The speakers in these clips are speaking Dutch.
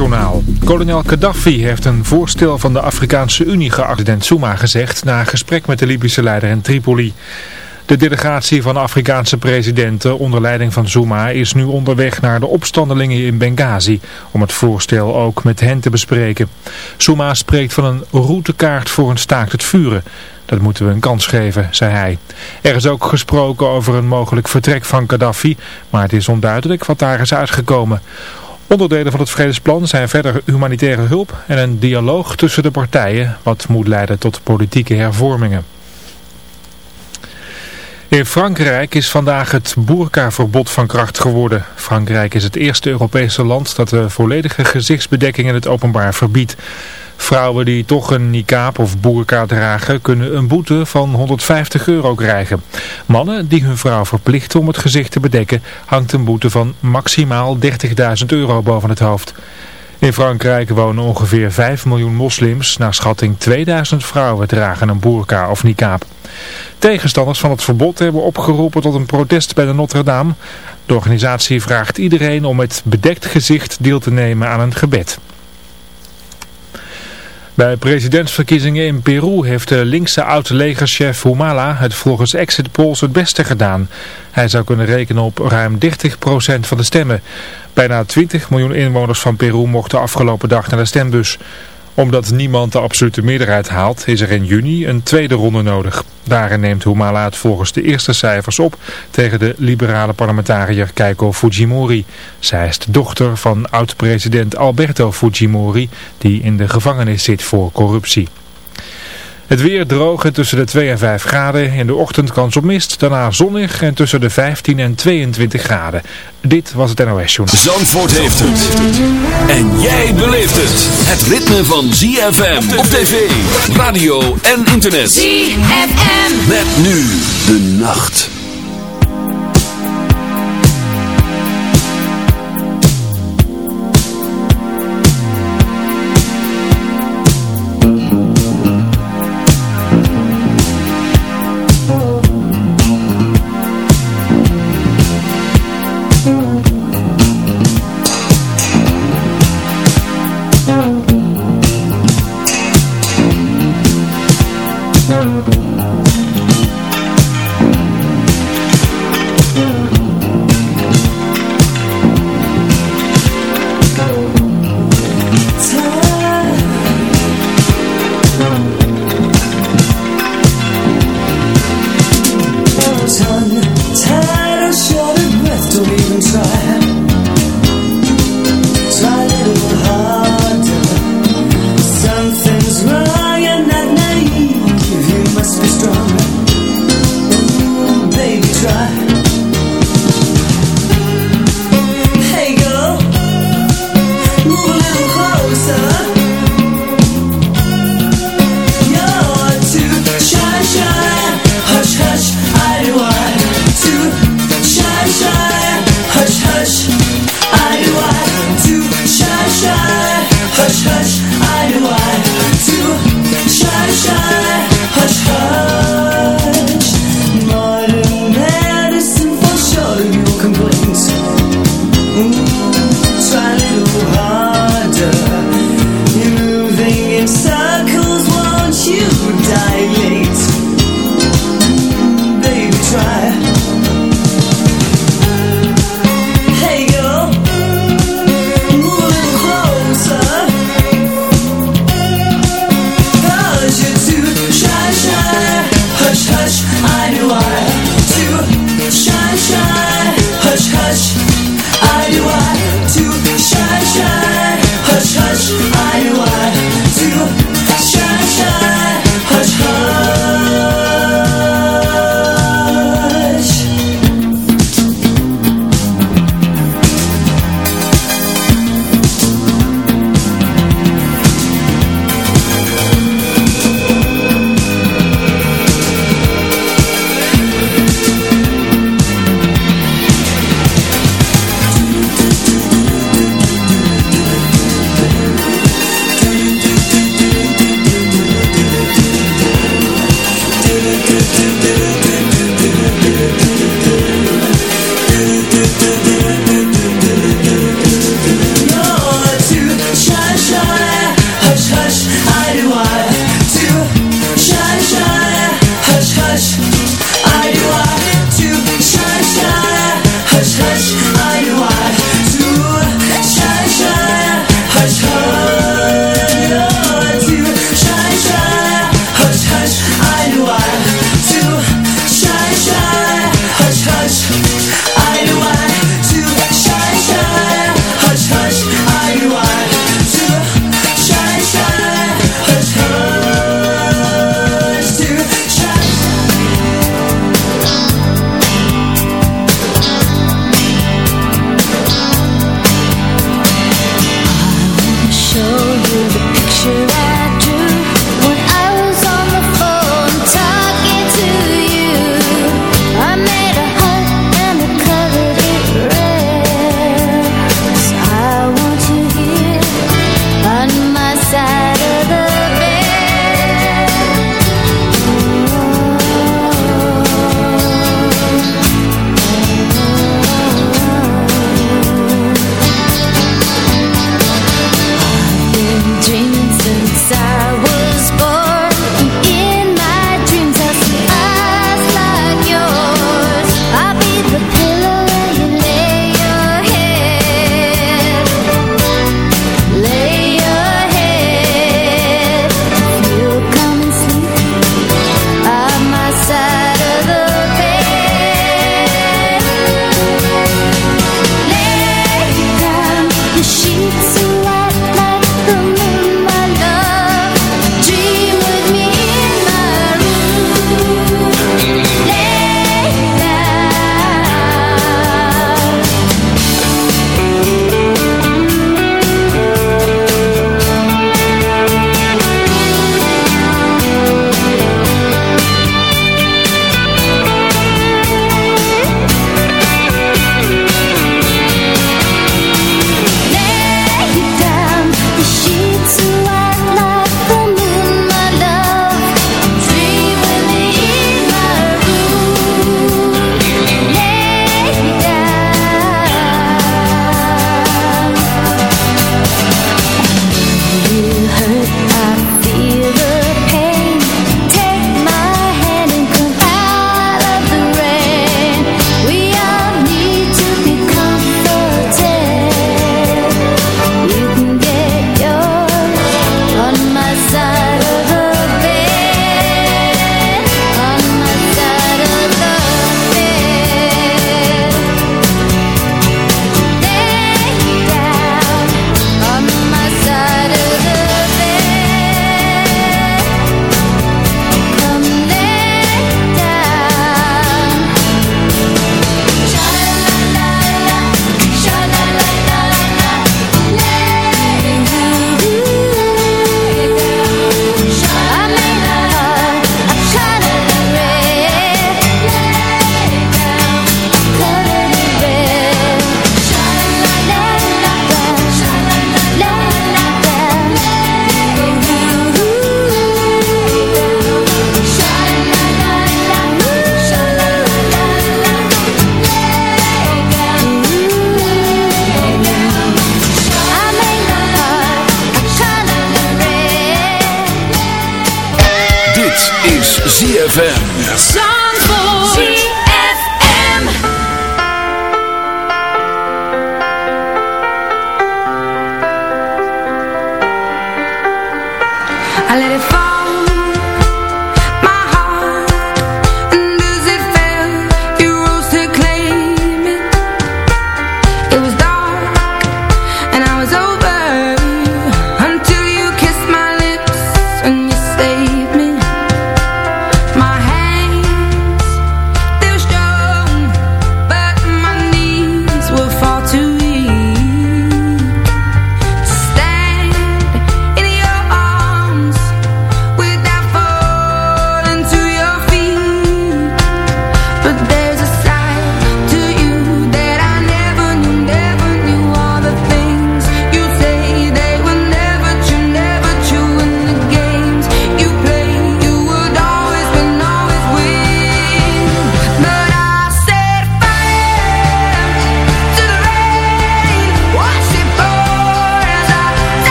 Journaal. Kolonel Gaddafi heeft een voorstel van de Afrikaanse Unie geaccepteerd, Zuma gezegd, na een gesprek met de Libische leider in Tripoli. De delegatie van Afrikaanse presidenten onder leiding van Zuma is nu onderweg naar de opstandelingen in Benghazi om het voorstel ook met hen te bespreken. Zuma spreekt van een routekaart voor een staakt het vuren. Dat moeten we een kans geven, zei hij. Er is ook gesproken over een mogelijk vertrek van Gaddafi, maar het is onduidelijk wat daar is uitgekomen. Onderdelen van het vredesplan zijn verder humanitaire hulp en een dialoog tussen de partijen, wat moet leiden tot politieke hervormingen. In Frankrijk is vandaag het boerkaverbod van kracht geworden. Frankrijk is het eerste Europese land dat de volledige gezichtsbedekking in het openbaar verbiedt. Vrouwen die toch een niqab of boerka dragen kunnen een boete van 150 euro krijgen. Mannen die hun vrouw verplichten om het gezicht te bedekken hangt een boete van maximaal 30.000 euro boven het hoofd. In Frankrijk wonen ongeveer 5 miljoen moslims. Naar schatting 2000 vrouwen dragen een boerka of niqab. Tegenstanders van het verbod hebben opgeroepen tot een protest bij de Notre-Dame. De organisatie vraagt iedereen om met bedekt gezicht deel te nemen aan een gebed. Bij presidentsverkiezingen in Peru heeft de linkse oud-legerchef Humala het volgens exit polls het beste gedaan. Hij zou kunnen rekenen op ruim 30% van de stemmen. Bijna 20 miljoen inwoners van Peru mochten afgelopen dag naar de stembus omdat niemand de absolute meerderheid haalt, is er in juni een tweede ronde nodig. Daarin neemt Humala het volgens de eerste cijfers op tegen de liberale parlementariër Keiko Fujimori. Zij is de dochter van oud-president Alberto Fujimori, die in de gevangenis zit voor corruptie. Het weer droog tussen de 2 en 5 graden. In de ochtend kans op mist. Daarna zonnig en tussen de 15 en 22 graden. Dit was het NOS Journal. Zandvoort heeft het. En jij beleeft het. Het ritme van ZFM op tv, radio en internet. ZFM. Met nu de nacht.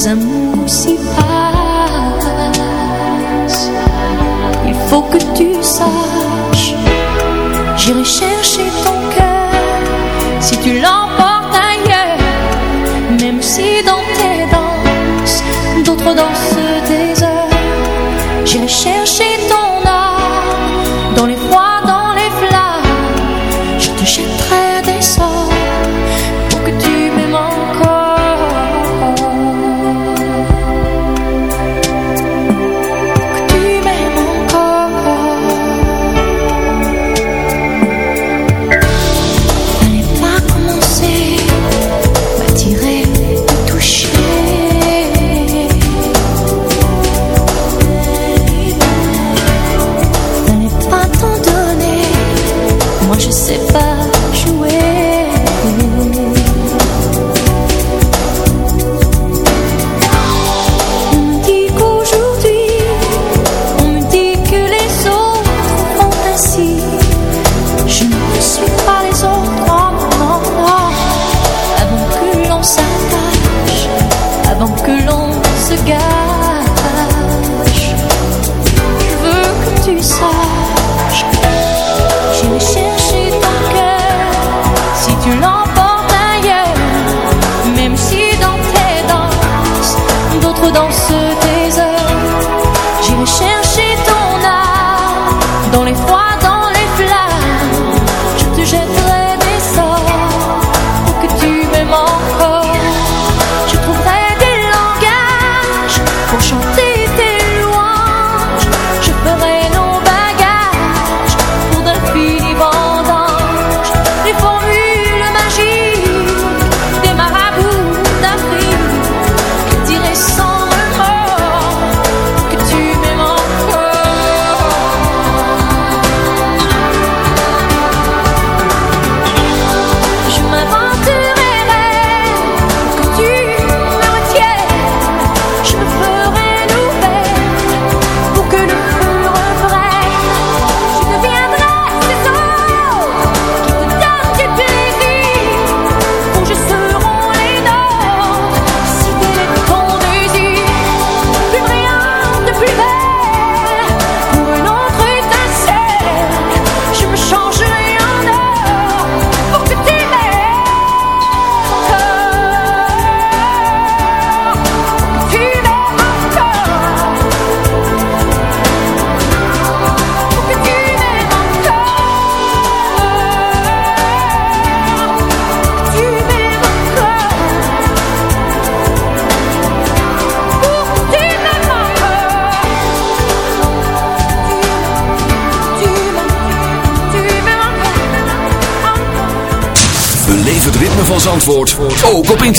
les amours s'y passent. Il faut que tu saches, j'irai chercher ton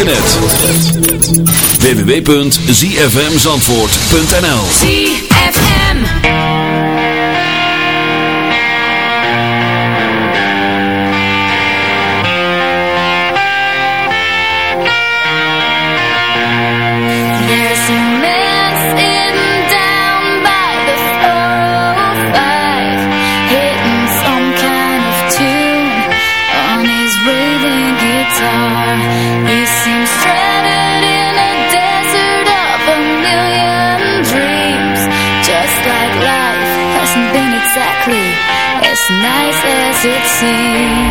internet. www.zfmzandvoort.nl ZFM There's It seems.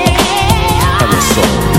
soul.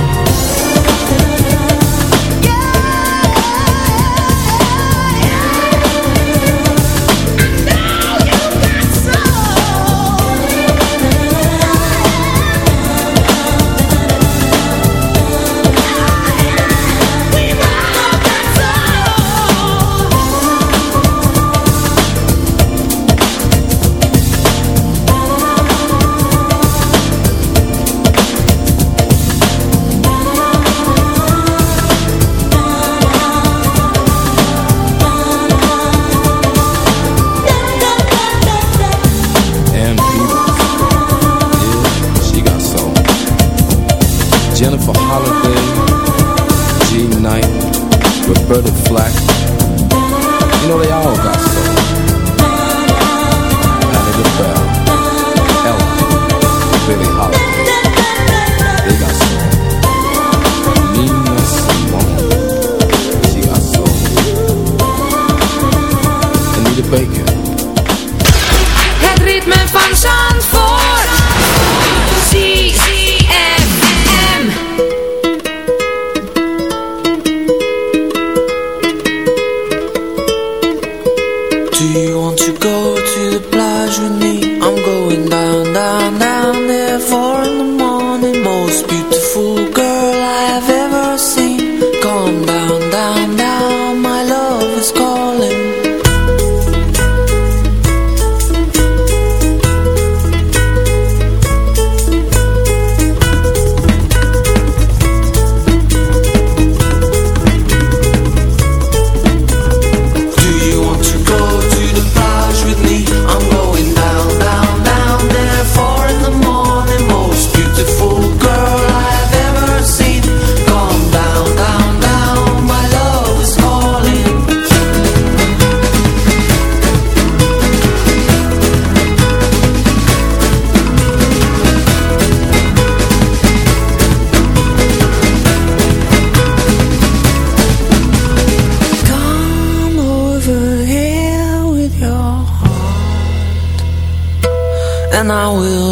and I will